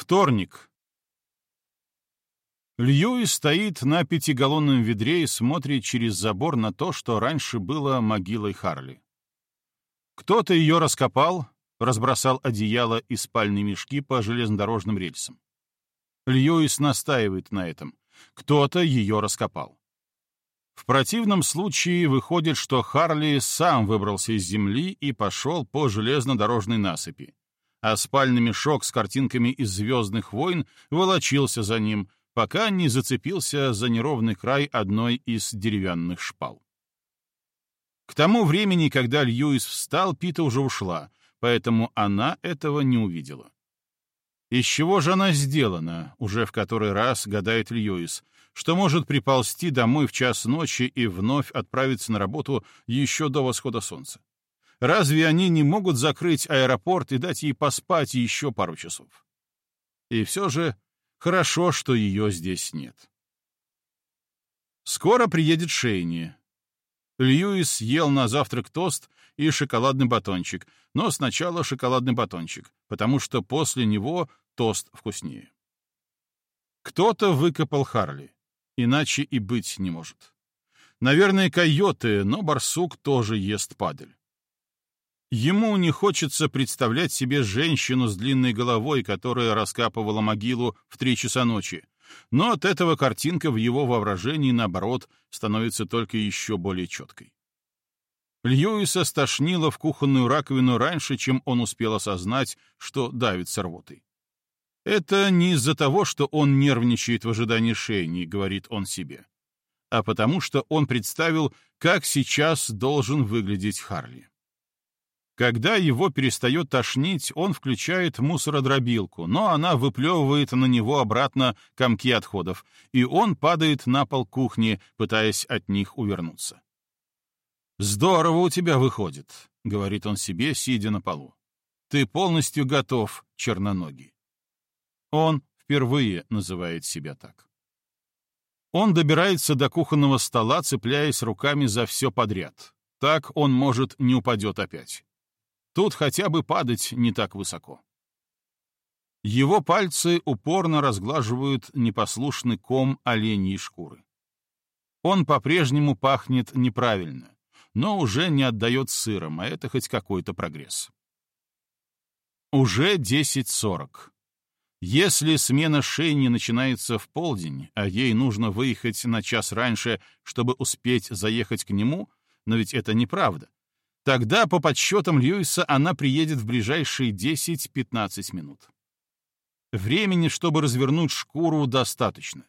Вторник. Льюис стоит на пятигаллонном ведре и смотрит через забор на то, что раньше было могилой Харли. Кто-то ее раскопал, разбросал одеяло и спальные мешки по железнодорожным рельсам. Льюис настаивает на этом. Кто-то ее раскопал. В противном случае выходит, что Харли сам выбрался из земли и пошел по железнодорожной насыпи, а спальный мешок с картинками из «Звездных войн» волочился за ним, пока не зацепился за неровный край одной из деревянных шпал. К тому времени, когда Льюис встал, Пита уже ушла, поэтому она этого не увидела. Из чего же она сделана, уже в который раз гадает Льюис, что может приползти домой в час ночи и вновь отправиться на работу еще до восхода солнца? Разве они не могут закрыть аэропорт и дать ей поспать еще пару часов? И все же хорошо, что ее здесь нет. Скоро приедет Шейни. Льюис ел на завтрак тост и шоколадный батончик, но сначала шоколадный батончик, потому что после него тост вкуснее. Кто-то выкопал Харли, иначе и быть не может. Наверное, койоты, но барсук тоже ест падаль. Ему не хочется представлять себе женщину с длинной головой, которая раскапывала могилу в три часа ночи, но от этого картинка в его воображении, наоборот, становится только еще более четкой. Льюиса стошнило в кухонную раковину раньше, чем он успел осознать, что давится рвотой. Это не из-за того, что он нервничает в ожидании шейни, говорит он себе, а потому что он представил, как сейчас должен выглядеть Харли. Когда его перестает тошнить, он включает мусородробилку, но она выплевывает на него обратно комки отходов, и он падает на пол кухни, пытаясь от них увернуться. «Здорово у тебя выходит», — говорит он себе, сидя на полу. «Ты полностью готов, черноногий». Он впервые называет себя так. Он добирается до кухонного стола, цепляясь руками за все подряд. Так он, может, не упадет опять. Тут хотя бы падать не так высоко. Его пальцы упорно разглаживают непослушный ком оленьей шкуры. Он по-прежнему пахнет неправильно, но уже не отдает сыром, а это хоть какой-то прогресс. Уже 10.40. Если смена Шейни начинается в полдень, а ей нужно выехать на час раньше, чтобы успеть заехать к нему, но ведь это неправда, Тогда, по подсчетам Льюиса, она приедет в ближайшие 10-15 минут. Времени, чтобы развернуть шкуру, достаточно.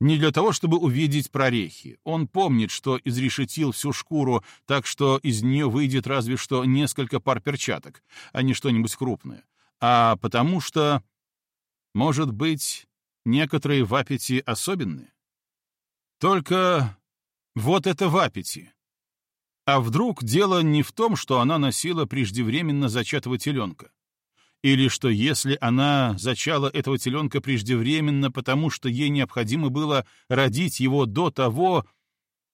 Не для того, чтобы увидеть прорехи. Он помнит, что изрешетил всю шкуру, так что из нее выйдет разве что несколько пар перчаток, а не что-нибудь крупное. А потому что, может быть, некоторые вапити особенные? Только вот это вапити. А вдруг дело не в том, что она носила преждевременно зачатого теленка? Или что если она зачала этого теленка преждевременно, потому что ей необходимо было родить его до того,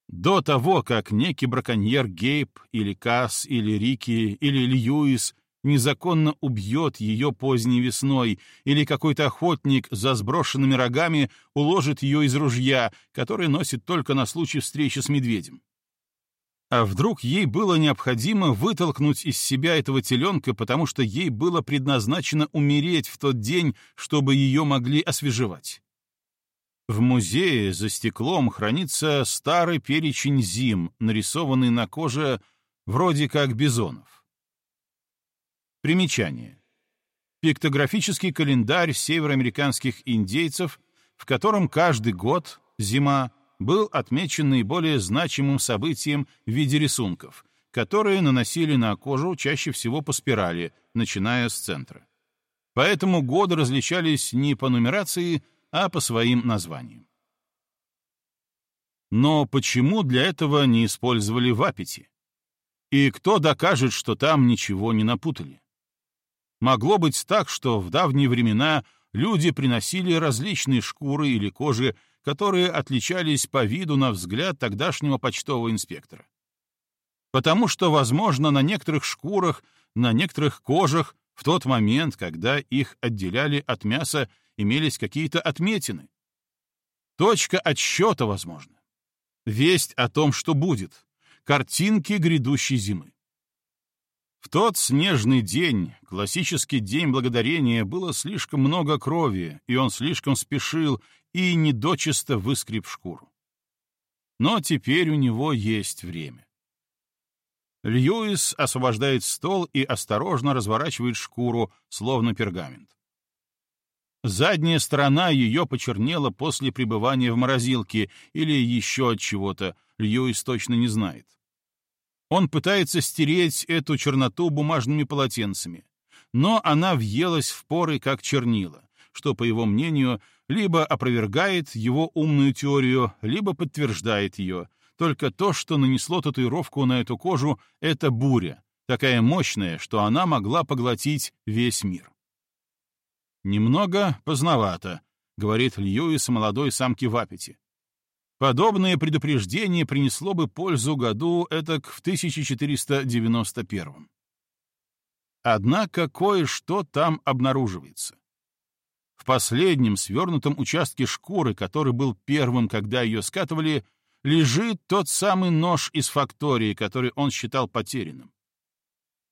до того, как некий браконьер Гейб или Касс или Рики или Льюис незаконно убьет ее поздней весной, или какой-то охотник за сброшенными рогами уложит ее из ружья, который носит только на случай встречи с медведем. А вдруг ей было необходимо вытолкнуть из себя этого теленка, потому что ей было предназначено умереть в тот день, чтобы ее могли освежевать? В музее за стеклом хранится старый перечень зим, нарисованный на коже вроде как бизонов. Примечание. Пиктографический календарь североамериканских индейцев, в котором каждый год, зима, был отмечен наиболее значимым событием в виде рисунков, которые наносили на кожу чаще всего по спирали, начиная с центра. Поэтому годы различались не по нумерации, а по своим названиям. Но почему для этого не использовали вапити? И кто докажет, что там ничего не напутали? Могло быть так, что в давние времена люди приносили различные шкуры или кожи которые отличались по виду на взгляд тогдашнего почтового инспектора. Потому что, возможно, на некоторых шкурах, на некоторых кожах В тот момент, когда их отделяли от мяса, имелись какие-то отметины. Точка отсчета, возможно. Весть о том, что будет. Картинки грядущей зимы. В тот снежный день, классический день благодарения, было слишком много крови, и он слишком спешил и недочисто выскреб шкуру. Но теперь у него есть время. Льюис освобождает стол и осторожно разворачивает шкуру, словно пергамент. Задняя сторона ее почернела после пребывания в морозилке или еще от чего-то, Льюис точно не знает. Он пытается стереть эту черноту бумажными полотенцами, но она въелась в поры, как чернила, что, по его мнению, либо опровергает его умную теорию, либо подтверждает ее. Только то, что нанесло татуировку на эту кожу, — это буря, такая мощная, что она могла поглотить весь мир. «Немного поздновато», — говорит Льюис молодой самке в аппете. Подобное предупреждение принесло бы пользу году этак в 1491. Однако кое-что там обнаруживается. Последнем свернутом участке шкуры, который был первым, когда ее скатывали, лежит тот самый нож из фактории, который он считал потерянным.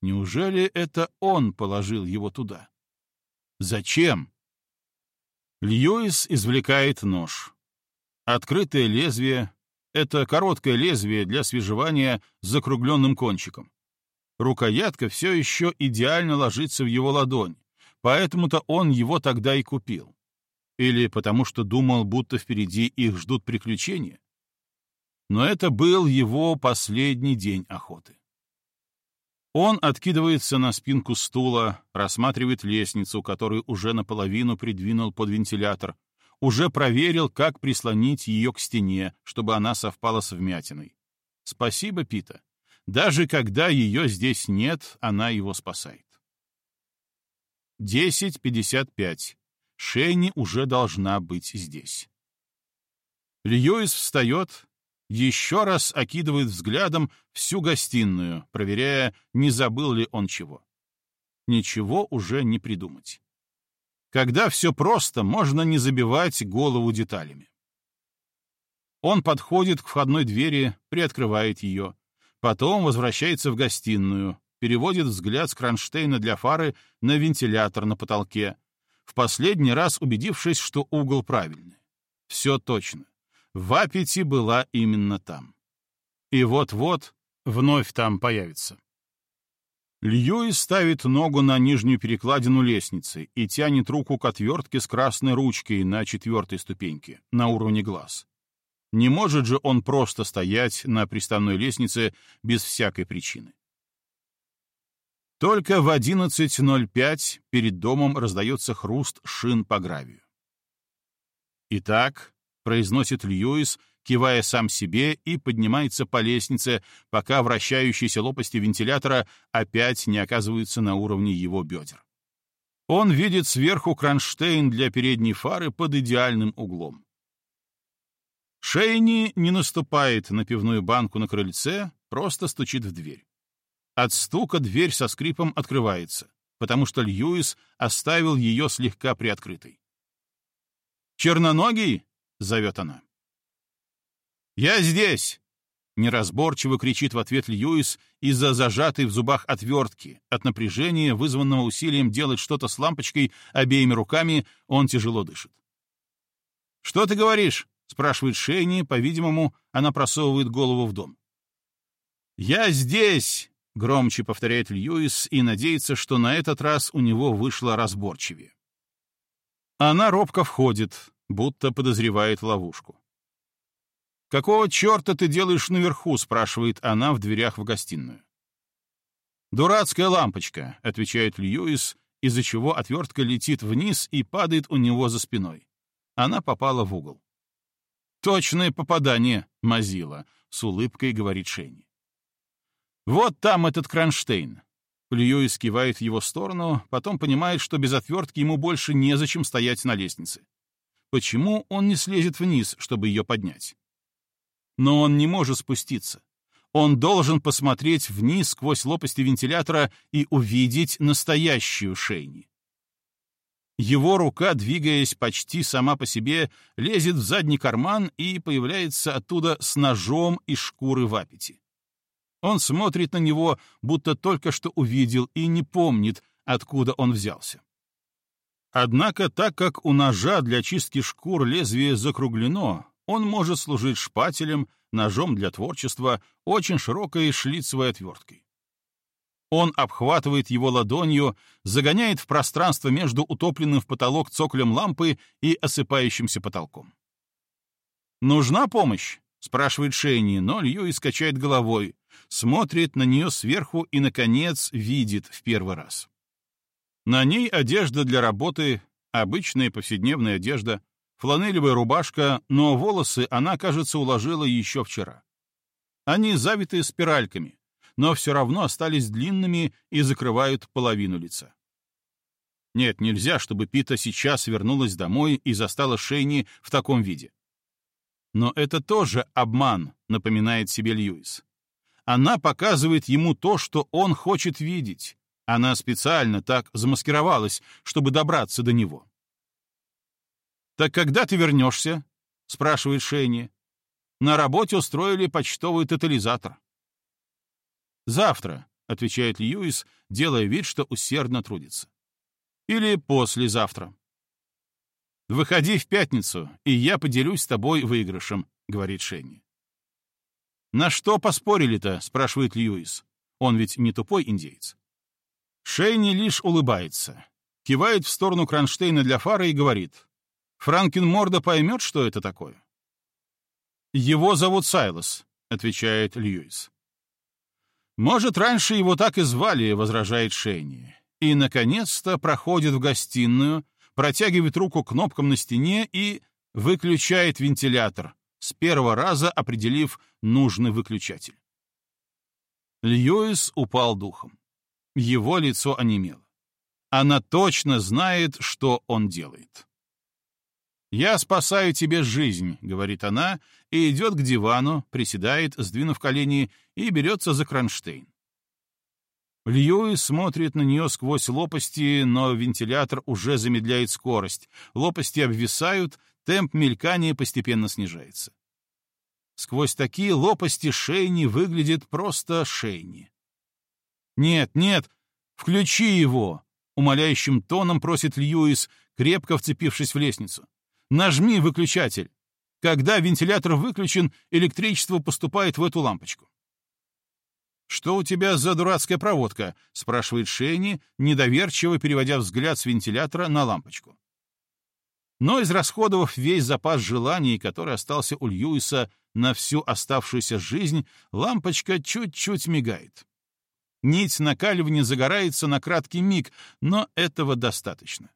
Неужели это он положил его туда? Зачем? Льюис извлекает нож. Открытое лезвие — это короткое лезвие для свежевания с закругленным кончиком. Рукоятка все еще идеально ложится в его ладонь, поэтому-то он его тогда и купил. Или потому что думал, будто впереди их ждут приключения. Но это был его последний день охоты. Он откидывается на спинку стула, рассматривает лестницу, которую уже наполовину придвинул под вентилятор, уже проверил, как прислонить ее к стене, чтобы она совпала с вмятиной. Спасибо, Пита. Даже когда ее здесь нет, она его спасает. 10.55. Шенни уже должна быть здесь. Льюис встает, еще раз окидывает взглядом всю гостиную, проверяя, не забыл ли он чего. Ничего уже не придумать. Когда все просто, можно не забивать голову деталями. Он подходит к входной двери, приоткрывает ее, потом возвращается в гостиную, переводит взгляд с кронштейна для фары на вентилятор на потолке, в последний раз убедившись, что угол правильный. Все точно. В Аппете была именно там. И вот-вот вновь там появится. Льюис ставит ногу на нижнюю перекладину лестницы и тянет руку к отвертке с красной ручкой на четвертой ступеньке, на уровне глаз. Не может же он просто стоять на приставной лестнице без всякой причины. Только в 11.05 перед домом раздается хруст шин по гравию. Итак, произносит Льюис, кивая сам себе и поднимается по лестнице, пока вращающиеся лопасти вентилятора опять не оказываются на уровне его бедер. Он видит сверху кронштейн для передней фары под идеальным углом. Шейни не наступает на пивную банку на крыльце, просто стучит в дверь. От стука дверь со скрипом открывается, потому что Льюис оставил ее слегка приоткрытой. «Черноногий?» — зовет она. «Я здесь!» — неразборчиво кричит в ответ Льюис из-за зажатой в зубах отвертки. От напряжения, вызванного усилием делать что-то с лампочкой обеими руками, он тяжело дышит. «Что ты говоришь?» — спрашивает Шейни. По-видимому, она просовывает голову в дом. «Я здесь!» — громче повторяет Льюис и надеется, что на этот раз у него вышло разборчивее. Она робко входит, будто подозревает ловушку. «Какого черта ты делаешь наверху?» — спрашивает она в дверях в гостиную. «Дурацкая лампочка», — отвечает Льюис, из-за чего отвертка летит вниз и падает у него за спиной. Она попала в угол. «Точное попадание, Мазила», — с улыбкой говорит Шенни. «Вот там этот кронштейн. Льюис кивает в его сторону, потом понимает, что без отвертки ему больше незачем стоять на лестнице. Почему он не слезет вниз, чтобы ее поднять? Но он не может спуститься. Он должен посмотреть вниз сквозь лопасти вентилятора и увидеть настоящую Шейни. Его рука, двигаясь почти сама по себе, лезет в задний карман и появляется оттуда с ножом из шкуры в аппете. Он смотрит на него, будто только что увидел, и не помнит, откуда он взялся. Однако, так как у ножа для чистки шкур лезвие закруглено, он может служить шпателем, ножом для творчества, очень широкой шлицевой отверткой. Он обхватывает его ладонью, загоняет в пространство между утопленным в потолок цоколем лампы и осыпающимся потолком. «Нужна помощь?» — спрашивает Шенни, но Льюис качает головой, смотрит на нее сверху и, наконец, видит в первый раз. На ней одежда для работы, обычная повседневная одежда, фланелевая рубашка, но волосы она, кажется, уложила еще вчера. Они завиты спиральками, но все равно остались длинными и закрывают половину лица. Нет, нельзя, чтобы Пита сейчас вернулась домой и застала Шейни в таком виде. Но это тоже обман, напоминает себе Льюис. Она показывает ему то, что он хочет видеть. Она специально так замаскировалась, чтобы добраться до него. «Так когда ты вернешься?» — спрашивает Шейни. «На работе устроили почтовый тотализатор». «Завтра», — отвечает Льюис, делая вид, что усердно трудится. «Или послезавтра». «Выходи в пятницу, и я поделюсь с тобой выигрышем», — говорит Шенни. «На что поспорили-то?» — спрашивает Льюис. Он ведь не тупой индейец. Шейни лишь улыбается, кивает в сторону кронштейна для фары и говорит. «Франкин Морда поймет, что это такое?» «Его зовут Сайлос», — отвечает Льюис. «Может, раньше его так и звали», — возражает Шейни. И, наконец-то, проходит в гостиную, протягивает руку кнопкам на стене и выключает вентилятор, с первого раза определив нужный выключатель. Льюис упал духом. Его лицо онемело. Она точно знает, что он делает. «Я спасаю тебе жизнь», — говорит она, и идет к дивану, приседает, сдвинув колени, и берется за кронштейн. Льюис смотрит на нее сквозь лопасти, но вентилятор уже замедляет скорость. Лопасти обвисают, темп мелькания постепенно снижается. Сквозь такие лопасти Шейни выглядит просто Шейни. «Нет, нет, включи его!» — умоляющим тоном просит Льюис, крепко вцепившись в лестницу. Нажми выключатель. Когда вентилятор выключен, электричество поступает в эту лампочку. «Что у тебя за дурацкая проводка?» — спрашивает Шейни, недоверчиво переводя взгляд с вентилятора на лампочку. Но израсходовав весь запас желаний, который остался у Льюиса на всю оставшуюся жизнь, лампочка чуть-чуть мигает. Нить накаливания загорается на краткий миг, но этого достаточно.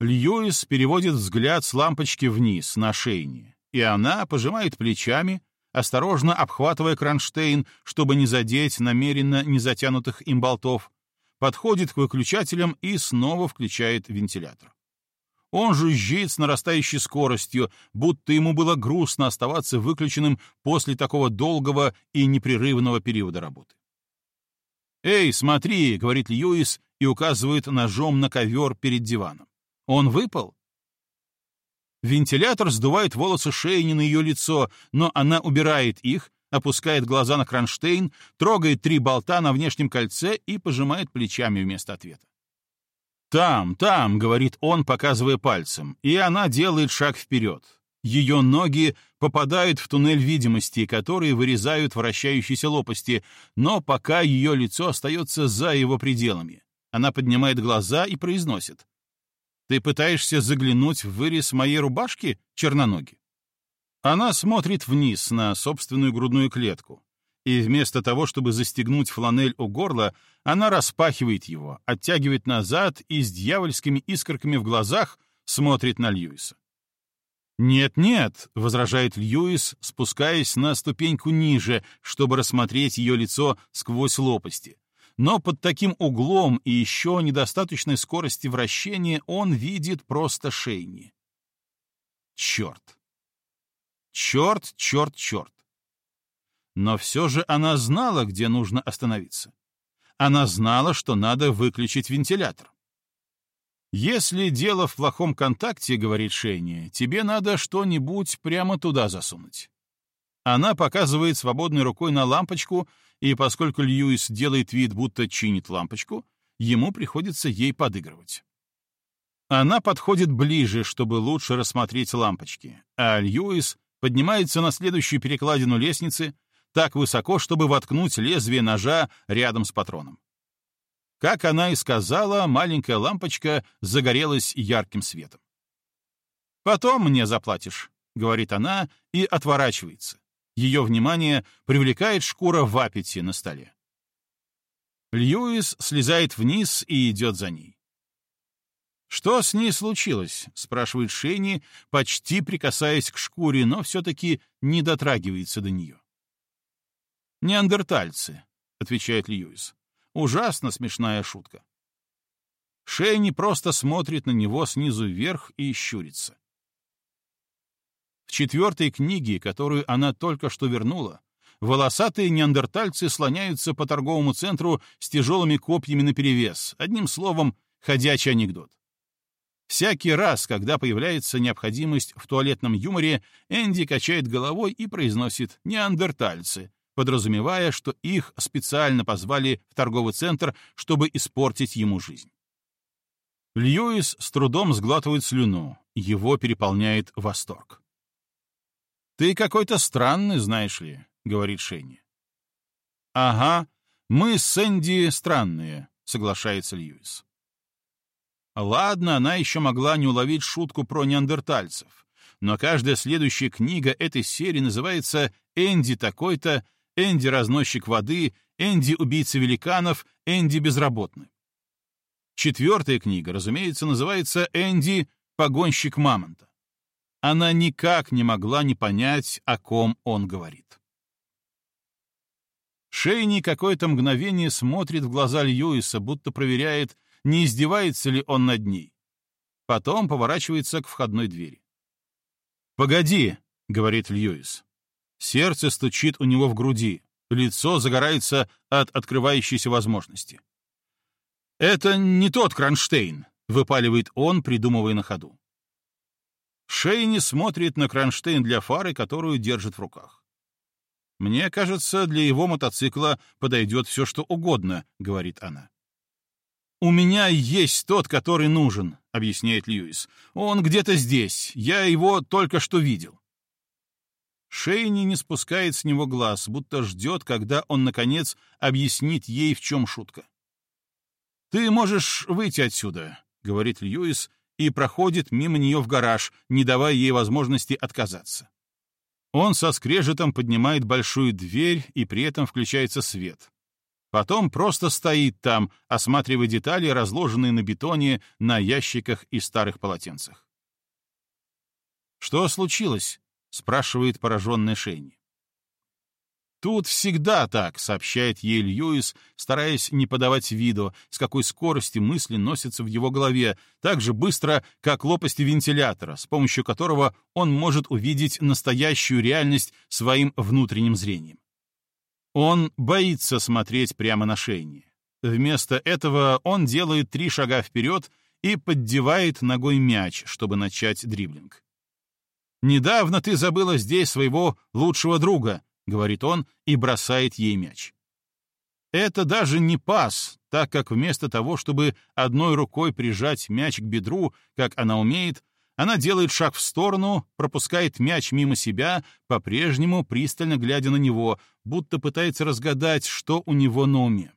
Льюис переводит взгляд с лампочки вниз, на шейни, и она пожимает плечами, осторожно обхватывая кронштейн, чтобы не задеть намеренно не затянутых им болтов, подходит к выключателям и снова включает вентилятор. Он жужжит с нарастающей скоростью, будто ему было грустно оставаться выключенным после такого долгого и непрерывного периода работы. «Эй, смотри!» — говорит Льюис и указывает ножом на ковер перед диваном. Он выпал? Вентилятор сдувает волосы Шейни на ее лицо, но она убирает их, опускает глаза на кронштейн, трогает три болта на внешнем кольце и пожимает плечами вместо ответа. «Там, там», — говорит он, показывая пальцем, и она делает шаг вперед. Ее ноги попадают в туннель видимости, который вырезают вращающиеся лопасти, но пока ее лицо остается за его пределами. Она поднимает глаза и произносит. Ты пытаешься заглянуть в вырез моей рубашки, черноногий?» Она смотрит вниз на собственную грудную клетку, и вместо того, чтобы застегнуть фланель у горла, она распахивает его, оттягивает назад и с дьявольскими искорками в глазах смотрит на Льюиса. «Нет-нет», — возражает Льюис, спускаясь на ступеньку ниже, чтобы рассмотреть ее лицо сквозь лопасти но под таким углом и еще недостаточной скорости вращения он видит просто Шейни. Черт! Черт, черт, черт! Но все же она знала, где нужно остановиться. Она знала, что надо выключить вентилятор. «Если дело в плохом контакте, — говорит Шейни, — тебе надо что-нибудь прямо туда засунуть». Она показывает свободной рукой на лампочку, и поскольку Льюис делает вид, будто чинит лампочку, ему приходится ей подыгрывать. Она подходит ближе, чтобы лучше рассмотреть лампочки, а Льюис поднимается на следующую перекладину лестницы так высоко, чтобы воткнуть лезвие ножа рядом с патроном. Как она и сказала, маленькая лампочка загорелась ярким светом. «Потом мне заплатишь», — говорит она и отворачивается. Ее внимание привлекает шкура в аппете на столе. Льюис слезает вниз и идет за ней. «Что с ней случилось?» — спрашивает Шейни, почти прикасаясь к шкуре, но все-таки не дотрагивается до нее. «Неандертальцы», — отвечает Льюис. Ужасно смешная шутка. Шейни просто смотрит на него снизу вверх и щурится. В четвертой книге, которую она только что вернула, волосатые неандертальцы слоняются по торговому центру с тяжелыми копьями наперевес, одним словом, ходячий анекдот. Всякий раз, когда появляется необходимость в туалетном юморе, Энди качает головой и произносит «неандертальцы», подразумевая, что их специально позвали в торговый центр, чтобы испортить ему жизнь. Льюис с трудом сглатывает слюну, его переполняет восторг. «Ты какой-то странный, знаешь ли», — говорит Шенни. «Ага, мы с Энди странные», — соглашается Льюис. Ладно, она еще могла не уловить шутку про неандертальцев, но каждая следующая книга этой серии называется «Энди такой-то», Энди — разносчик воды, Энди — убийца великанов, Энди — безработный. Четвертая книга, разумеется, называется «Энди — погонщик мамонта». Она никак не могла не понять, о ком он говорит. Шейни какое-то мгновение смотрит в глаза Льюиса, будто проверяет, не издевается ли он над ней. Потом поворачивается к входной двери. «Погоди», — говорит Льюис. Сердце стучит у него в груди, лицо загорается от открывающейся возможности. «Это не тот кронштейн», — выпаливает он, придумывая на ходу. Шейни смотрит на кронштейн для фары, которую держит в руках. «Мне кажется, для его мотоцикла подойдет все, что угодно», — говорит она. «У меня есть тот, который нужен», — объясняет Льюис. «Он где-то здесь. Я его только что видел». Шейни не спускает с него глаз, будто ждет, когда он, наконец, объяснит ей, в чем шутка. «Ты можешь выйти отсюда», — говорит Льюис, и проходит мимо нее в гараж, не давая ей возможности отказаться. Он со скрежетом поднимает большую дверь, и при этом включается свет. Потом просто стоит там, осматривая детали, разложенные на бетоне, на ящиках и старых полотенцах. «Что случилось?» Спрашивает пораженная Шенни. «Тут всегда так», — сообщает ей Льюис, стараясь не подавать виду, с какой скоростью мысли носятся в его голове, так же быстро, как лопасти вентилятора, с помощью которого он может увидеть настоящую реальность своим внутренним зрением. Он боится смотреть прямо на Шенни. Вместо этого он делает три шага вперед и поддевает ногой мяч, чтобы начать дриблинг. «Недавно ты забыла здесь своего лучшего друга», — говорит он и бросает ей мяч. Это даже не пас, так как вместо того, чтобы одной рукой прижать мяч к бедру, как она умеет, она делает шаг в сторону, пропускает мяч мимо себя, по-прежнему пристально глядя на него, будто пытается разгадать, что у него на уме.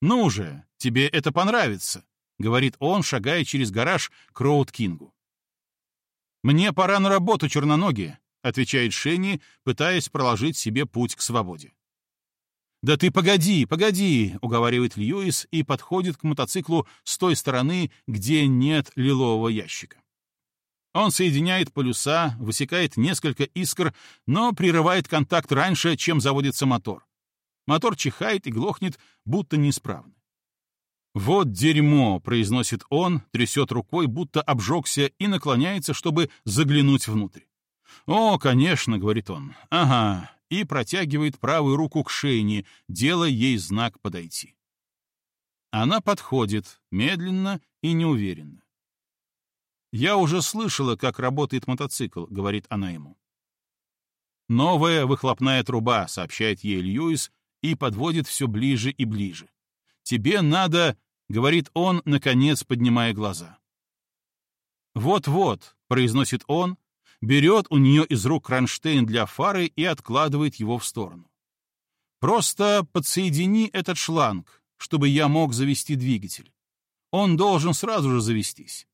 «Ну же, тебе это понравится», — говорит он, шагая через гараж к Роуд Кингу. «Мне пора на работу, черноногие», — отвечает Шенни, пытаясь проложить себе путь к свободе. «Да ты погоди, погоди», — уговаривает Льюис и подходит к мотоциклу с той стороны, где нет лилового ящика. Он соединяет полюса, высекает несколько искр, но прерывает контакт раньше, чем заводится мотор. Мотор чихает и глохнет, будто неисправно. «Вот дерьмо!» — произносит он, трясет рукой, будто обжегся, и наклоняется, чтобы заглянуть внутрь. «О, конечно», — говорит он. «Ага, и протягивает правую руку к Шейне, делая ей знак подойти. Она подходит, медленно и неуверенно. «Я уже слышала, как работает мотоцикл», — говорит она ему. «Новая выхлопная труба», — сообщает ей Льюис и подводит все ближе и ближе. «Тебе надо», — говорит он, наконец поднимая глаза. «Вот-вот», — произносит он, берет у нее из рук кронштейн для фары и откладывает его в сторону. «Просто подсоедини этот шланг, чтобы я мог завести двигатель. Он должен сразу же завестись».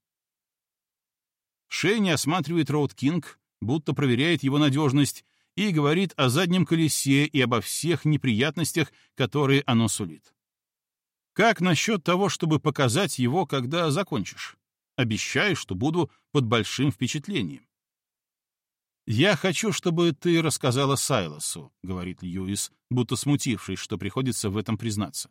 Шейни осматривает Роуд Кинг, будто проверяет его надежность, и говорит о заднем колесе и обо всех неприятностях, которые оно сулит. Как насчет того, чтобы показать его, когда закончишь? Обещаю, что буду под большим впечатлением. «Я хочу, чтобы ты рассказала Сайлосу», — говорит Льюис, будто смутившись, что приходится в этом признаться.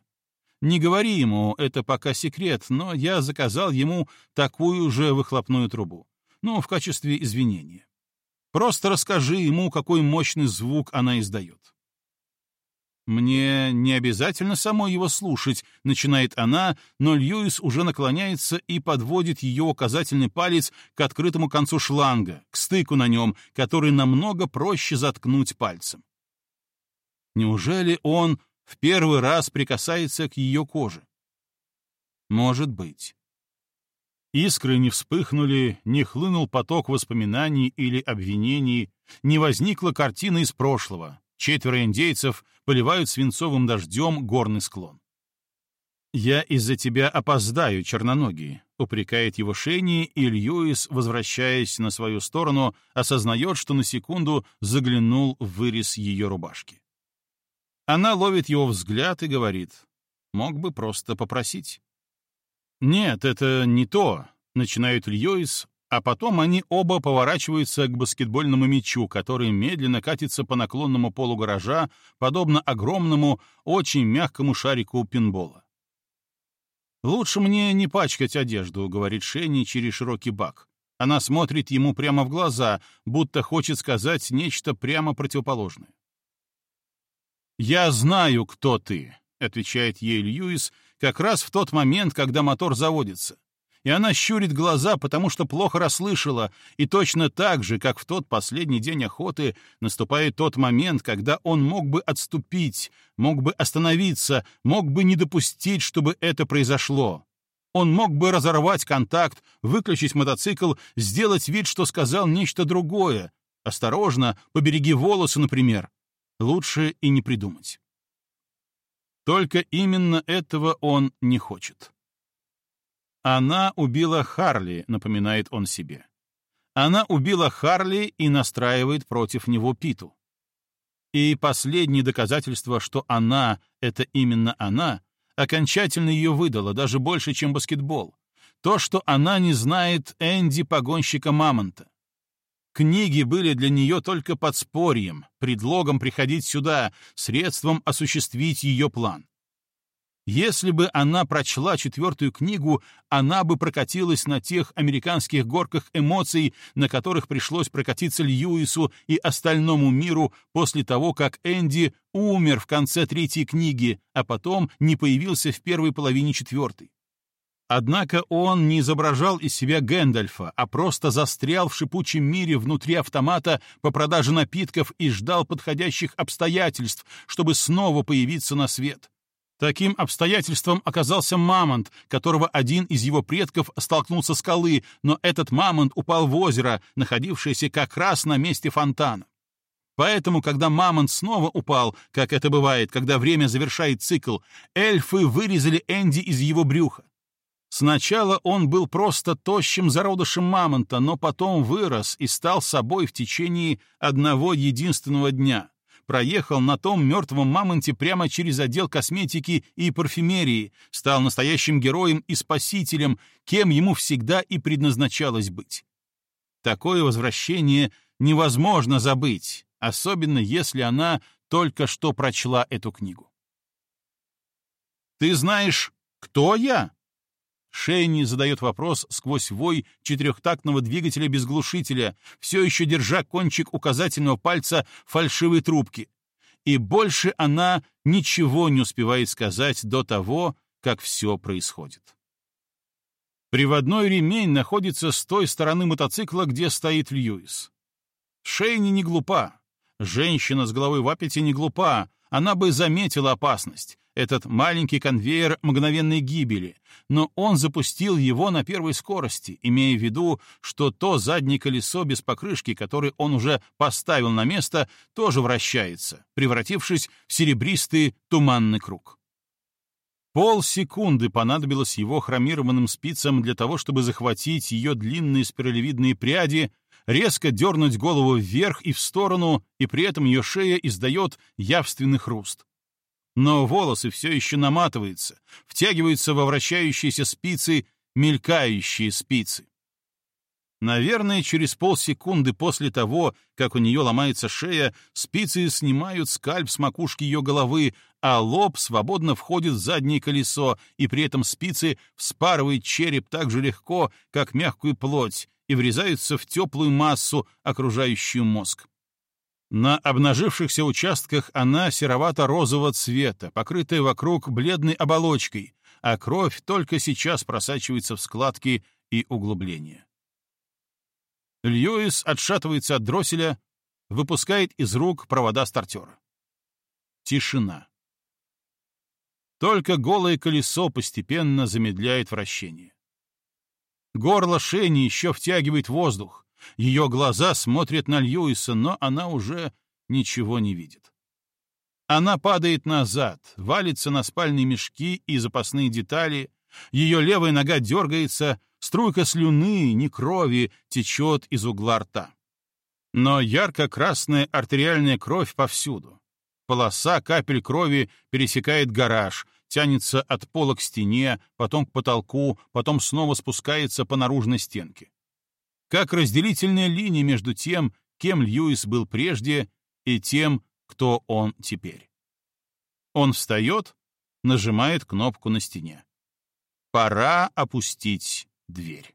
«Не говори ему, это пока секрет, но я заказал ему такую же выхлопную трубу. Ну, в качестве извинения. Просто расскажи ему, какой мощный звук она издает». «Мне не обязательно самой его слушать», — начинает она, но Льюис уже наклоняется и подводит ее указательный палец к открытому концу шланга, к стыку на нем, который намного проще заткнуть пальцем. Неужели он в первый раз прикасается к ее коже? Может быть. Искры не вспыхнули, не хлынул поток воспоминаний или обвинений, не возникла картина из прошлого, Четверо индейцев поливают свинцовым дождем горный склон. «Я из-за тебя опоздаю, черноногий», — упрекает его Шенни, и Льюис, возвращаясь на свою сторону, осознает, что на секунду заглянул в вырез ее рубашки. Она ловит его взгляд и говорит, «Мог бы просто попросить». «Нет, это не то», — начинает Льюис, а потом они оба поворачиваются к баскетбольному мячу, который медленно катится по наклонному полу гаража, подобно огромному, очень мягкому шарику пинбола. «Лучше мне не пачкать одежду», — говорит Шенни через широкий бак. Она смотрит ему прямо в глаза, будто хочет сказать нечто прямо противоположное. «Я знаю, кто ты», — отвечает ей Льюис, как раз в тот момент, когда мотор заводится и она щурит глаза, потому что плохо расслышала, и точно так же, как в тот последний день охоты, наступает тот момент, когда он мог бы отступить, мог бы остановиться, мог бы не допустить, чтобы это произошло. Он мог бы разорвать контакт, выключить мотоцикл, сделать вид, что сказал нечто другое. Осторожно, побереги волосы, например. Лучше и не придумать. Только именно этого он не хочет. Она убила Харли, напоминает он себе. Она убила Харли и настраивает против него Питу. И последнее доказательство, что она — это именно она, окончательно ее выдало, даже больше, чем баскетбол. То, что она не знает Энди погонщика Мамонта. Книги были для нее только подспорьем, предлогом приходить сюда, средством осуществить ее план. Если бы она прочла четвертую книгу, она бы прокатилась на тех американских горках эмоций, на которых пришлось прокатиться Льюису и остальному миру после того, как Энди умер в конце третьей книги, а потом не появился в первой половине четвертой. Однако он не изображал из себя Гэндальфа, а просто застрял в шипучем мире внутри автомата по продаже напитков и ждал подходящих обстоятельств, чтобы снова появиться на свет. Таким обстоятельством оказался мамонт, которого один из его предков столкнулся с скалы, но этот мамонт упал в озеро, находившееся как раз на месте фонтана. Поэтому, когда мамонт снова упал, как это бывает, когда время завершает цикл, эльфы вырезали Энди из его брюха. Сначала он был просто тощим зародышем мамонта, но потом вырос и стал собой в течение одного единственного дня проехал на том мертвом мамонте прямо через отдел косметики и парфюмерии, стал настоящим героем и спасителем, кем ему всегда и предназначалось быть. Такое возвращение невозможно забыть, особенно если она только что прочла эту книгу. «Ты знаешь, кто я?» Шейни задает вопрос сквозь вой четырехтактного двигателя без глушителя, все еще держа кончик указательного пальца фальшивой трубки. И больше она ничего не успевает сказать до того, как все происходит. Приводной ремень находится с той стороны мотоцикла, где стоит Льюис. Шейни не глупа. Женщина с головой в аппете не глупа. Она бы заметила опасность, этот маленький конвейер мгновенной гибели, но он запустил его на первой скорости, имея в виду, что то заднее колесо без покрышки, которое он уже поставил на место, тоже вращается, превратившись в серебристый туманный круг. Полсекунды понадобилось его хромированным спицам для того, чтобы захватить ее длинные спиралевидные пряди, резко дернуть голову вверх и в сторону, и при этом ее шея издает явственный хруст. Но волосы все еще наматываются, втягиваются во вращающиеся спицы, мелькающие спицы. Наверное, через полсекунды после того, как у нее ломается шея, спицы снимают скальп с макушки ее головы, а лоб свободно входит в заднее колесо, и при этом спицы вспарывают череп так же легко, как мягкую плоть, и врезаются в теплую массу, окружающую мозг. На обнажившихся участках она серовато-розового цвета, покрытая вокруг бледной оболочкой, а кровь только сейчас просачивается в складки и углубления. Льюис отшатывается от дросселя, выпускает из рук провода стартера. Тишина. Только голое колесо постепенно замедляет вращение. Горло Шенни еще втягивает воздух, ее глаза смотрят на Льюиса, но она уже ничего не видит. Она падает назад, валится на спальные мешки и запасные детали, ее левая нога дергается, струйка слюны, не крови, течет из угла рта. Но ярко-красная артериальная кровь повсюду. Полоса капель крови пересекает гараж, тянется от пола к стене, потом к потолку, потом снова спускается по наружной стенке как разделительная линия между тем, кем Льюис был прежде, и тем, кто он теперь. Он встает, нажимает кнопку на стене. Пора опустить дверь.